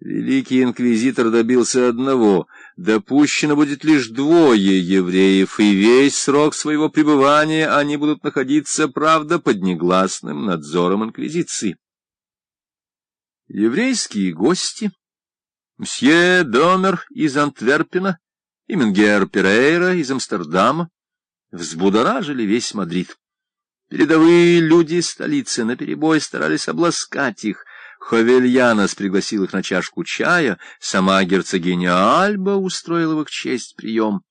Великий инквизитор добился одного — допущено будет лишь двое евреев, и весь срок своего пребывания они будут находиться, правда, под негласным надзором инквизиции. Еврейские гости, мсье Домер из Антверпена и Менгер Перейра из Амстердама, взбудоражили весь Мадрид. Передовые люди столицы наперебой старались обласкать их, Ховельянос пригласил их на чашку чая, сама герцогиня Альба устроила в их честь прием.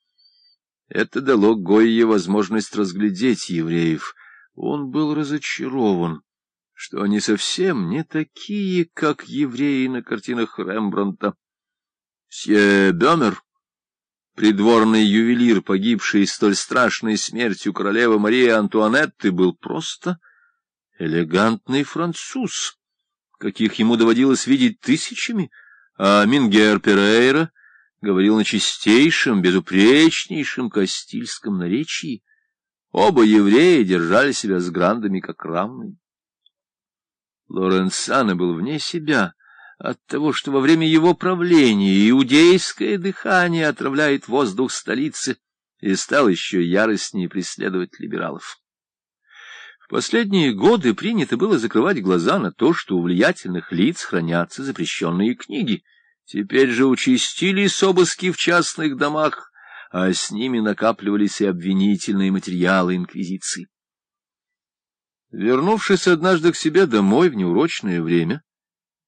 Это дало Гойе возможность разглядеть евреев. Он был разочарован, что они совсем не такие, как евреи на картинах Рембрандта. Сье Бемер, придворный ювелир, погибший столь страшной смертью королевы Марии Антуанетты, был просто элегантный француз каких ему доводилось видеть тысячами, а Мингер Перейра говорил на чистейшем, безупречнейшем кастильском наречии. Оба еврея держали себя с грандами как равные. Лоренцано был вне себя от того, что во время его правления иудейское дыхание отравляет воздух столицы, и стал еще яростнее преследовать либералов последние годы принято было закрывать глаза на то, что у влиятельных лиц хранятся запрещенные книги. Теперь же участились обыски в частных домах, а с ними накапливались и обвинительные материалы инквизиции. Вернувшись однажды к себе домой в неурочное время,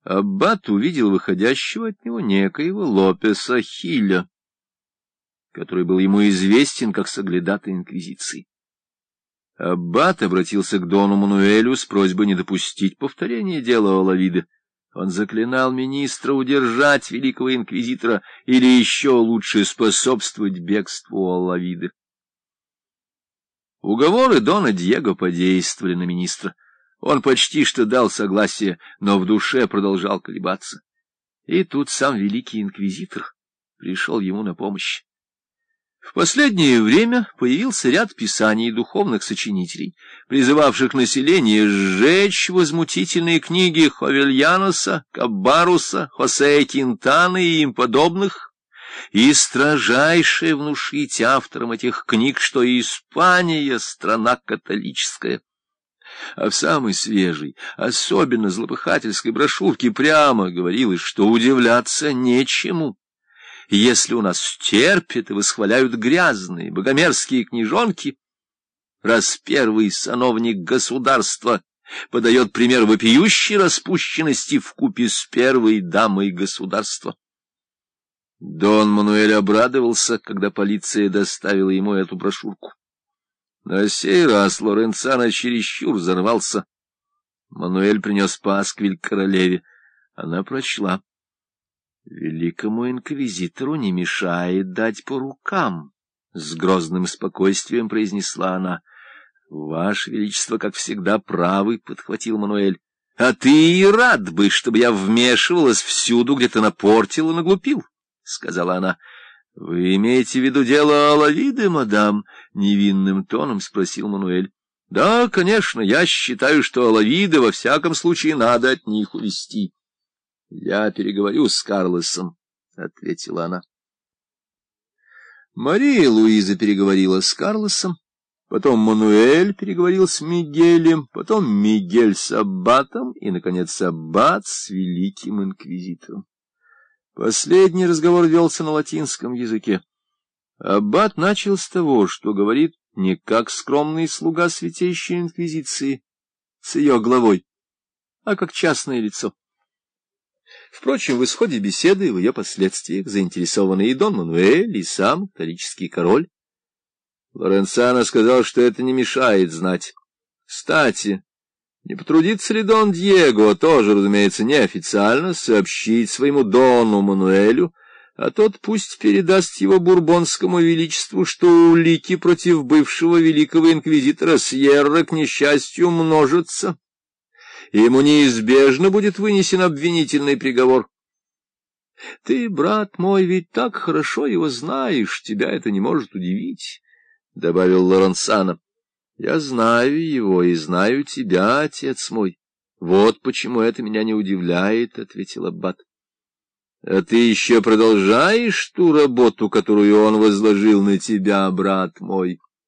Аббат увидел выходящего от него некоего Лопеса Хиля, который был ему известен как соглядатый инквизиции. Аббат обратился к Дону Мануэлю с просьбой не допустить повторения дела Олавида. Он заклинал министра удержать великого инквизитора или еще лучше способствовать бегству Олавида. Уговоры Дона Диего подействовали на министра. Он почти что дал согласие, но в душе продолжал колебаться. И тут сам великий инквизитор пришел ему на помощь. В последнее время появился ряд писаний духовных сочинителей, призывавших население сжечь возмутительные книги Ховельяноса, Кабаруса, Хосе Кинтана и им подобных, и строжайше внушить авторам этих книг, что Испания — страна католическая. А в самой свежей, особенно злопыхательской брошюрке прямо говорилось, что удивляться нечему если у нас терпят и восхваляют грязные богомерзкие книжонки, раз первый сановник государства подает пример вопиющей распущенности в купе с первой дамой государства. Дон Мануэль обрадовался, когда полиция доставила ему эту брошюрку. На сей раз Лоренцано чересчур взорвался. Мануэль принес пасквиль королеве. Она прочла. Великому инквизитору не мешает дать по рукам, — с грозным спокойствием произнесла она. — Ваше Величество, как всегда, правы, — подхватил Мануэль. — А ты и рад бы, чтобы я вмешивалась всюду, где ты напортил и наглупил, — сказала она. — Вы имеете в виду дело Алавиды, мадам? — невинным тоном спросил Мануэль. — Да, конечно, я считаю, что Алавиды во всяком случае надо от них увести. — Я переговорю с Карлосом, — ответила она. Мария Луиза переговорила с Карлосом, потом Мануэль переговорил с Мигелем, потом Мигель с Аббатом и, наконец, Аббат с великим инквизитором. Последний разговор велся на латинском языке. Аббат начал с того, что говорит не как скромный слуга Святейшей Инквизиции с ее главой, а как частное лицо. Впрочем, в исходе беседы и в ее последствиях заинтересованы и Дон Мануэль, и сам католический король. Лоренцано сказал, что это не мешает знать. Кстати, не потрудится ли Дон Диего, тоже, разумеется, неофициально, сообщить своему Дону Мануэлю, а тот пусть передаст его бурбонскому величеству, что улики против бывшего великого инквизитора Сьерра, к несчастью, множатся и ему неизбежно будет вынесен обвинительный приговор. Ты, брат мой, ведь так хорошо его знаешь, тебя это не может удивить, — добавил Лоренсано. — Я знаю его и знаю тебя, отец мой. Вот почему это меня не удивляет, — ответил Аббат. — А ты еще продолжаешь ту работу, которую он возложил на тебя, брат мой?